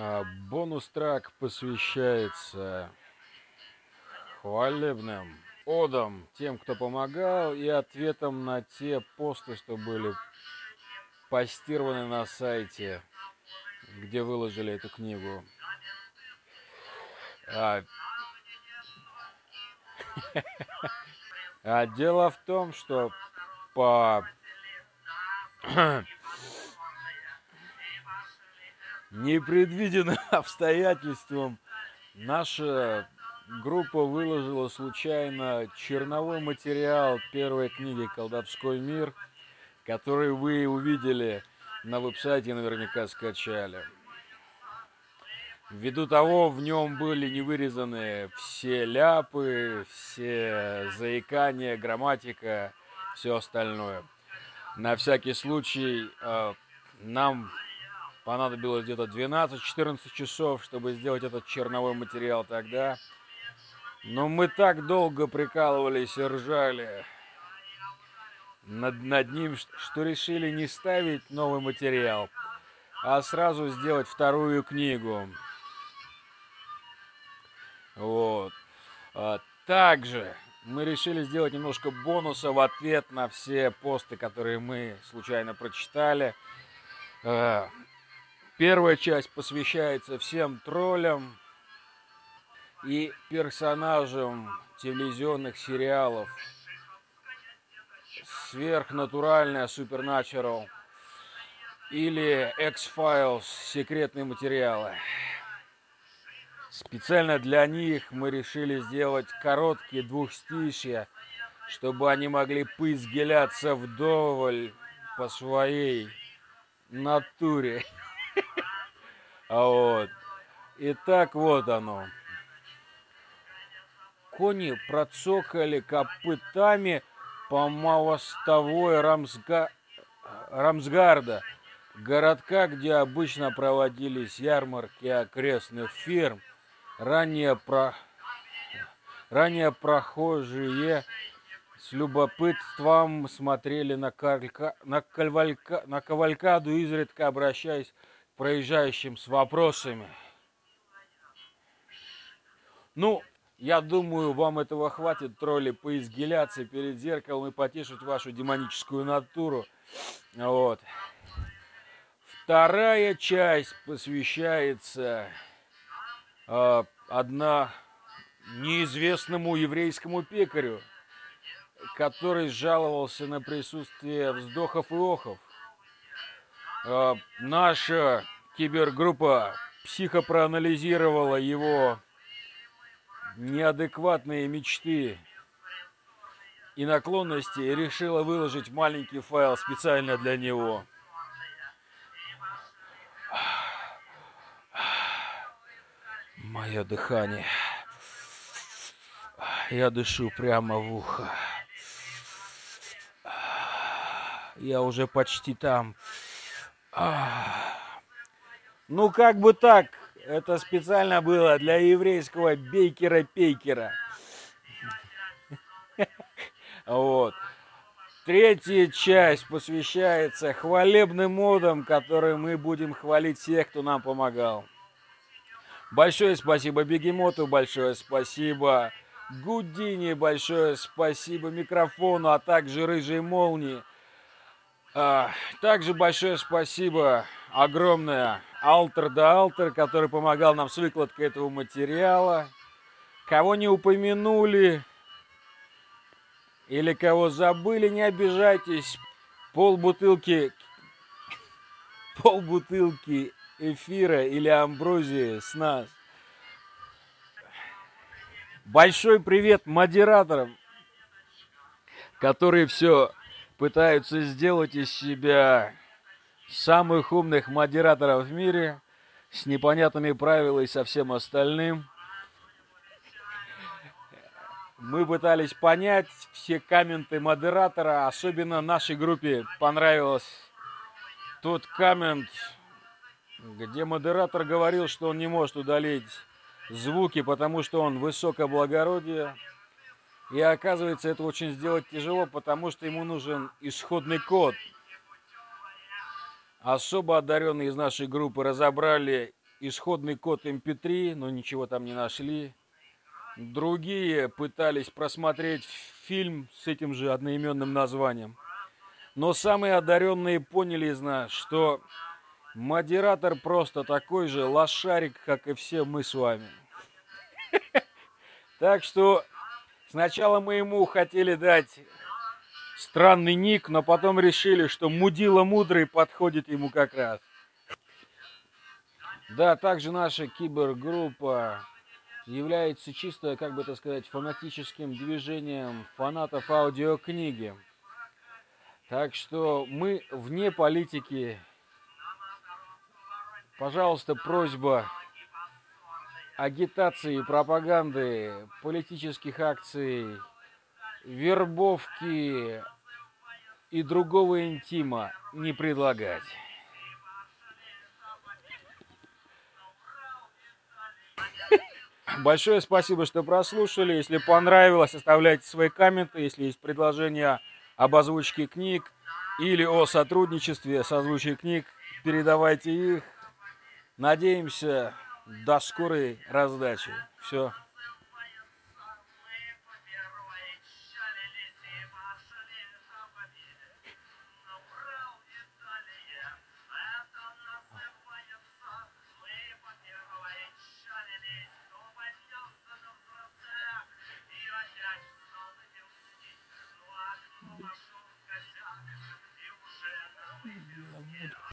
А, Бонус-трак посвящается хвалебным одам тем, кто помогал, и ответом на те посты, что были постированы на сайте, где выложили эту книгу. А, а дело в том, что по непредвиденным обстоятельствам наша группа выложила случайно черновой материал первой книги «Колдовской мир», который вы увидели на веб-сайте наверняка скачали. Ввиду того, в нем были не вырезаны все ляпы, все заикания, грамматика, все остальное. На всякий случай э, нам понадобилось где-то 12-14 часов, чтобы сделать этот черновой материал тогда. Но мы так долго прикалывались и ржали над, над ним, что решили не ставить новый материал, а сразу сделать вторую книгу. Вот. А, также мы решили сделать немножко бонуса в ответ на все посты, которые мы случайно прочитали. Первая часть посвящается всем троллям и персонажам телевизионных сериалов. Сверхнатуральная, Supernatural или X-Files, секретные материалы. Специально для них мы решили сделать короткие двухстишья, чтобы они могли поизгиляться вдоволь по своей натуре. А вот. Итак, вот оно. Кони процокали копытами по мостовой Рамсга... Рамсгарда, городка, где обычно проводились ярмарки окрестных фирм. Ранее, про... Ранее прохожие с любопытством смотрели на, калька... на, кальвалька... на кавалькаду, изредка обращаясь проезжающим с вопросами. Ну, я думаю, вам этого хватит, тролли, поизгиляться перед зеркалом и потешить вашу демоническую натуру. Вот. Вторая часть посвящается э, одна неизвестному еврейскому пекарю, который жаловался на присутствие вздохов и охов. Э, наша кибергруппа психопроанализировала его неадекватные мечты и наклонности и решила выложить маленький файл специально для него. Мое дыхание. Я дышу прямо в ухо. Я уже почти там. Ну, как бы так. Это специально было для еврейского бейкера-пейкера. Вот. Третья часть посвящается хвалебным модам, которые мы будем хвалить всех, кто нам помогал. Большое спасибо Бегемоту, большое спасибо Гудини, большое спасибо микрофону, а также Рыжей Молнии. А, также большое спасибо огромное Алтер да Алтер, который помогал нам с выкладкой этого материала. Кого не упомянули или кого забыли, не обижайтесь. Пол бутылки, пол бутылки эфира или амброзии с нас. Большой привет модераторам, которые все пытаются сделать из себя самых умных модераторов в мире с непонятными правилами и со всем остальным. Мы пытались понять все комменты модератора, особенно нашей группе понравилось тот коммент, где модератор говорил, что он не может удалить звуки, потому что он высокоблагородие. И оказывается, это очень сделать тяжело, потому что ему нужен исходный код. Особо одаренные из нашей группы разобрали исходный код MP3, но ничего там не нашли. Другие пытались просмотреть фильм с этим же одноименным названием. Но самые одаренные поняли из нас, что модератор просто такой же лошарик, как и все мы с вами. Так что сначала мы ему хотели дать странный ник, но потом решили, что мудила мудрый подходит ему как раз. Да, также наша кибергруппа является чисто, как бы это сказать, фанатическим движением фанатов аудиокниги. Так что мы вне политики. Пожалуйста, просьба агитации, пропаганды, политических акций, вербовки и другого интима не предлагать. Большое спасибо, что прослушали. Если понравилось, оставляйте свои комменты. Если есть предложения об озвучке книг или о сотрудничестве с озвучкой книг, передавайте их. Надеемся, до скорой раздачи. Все.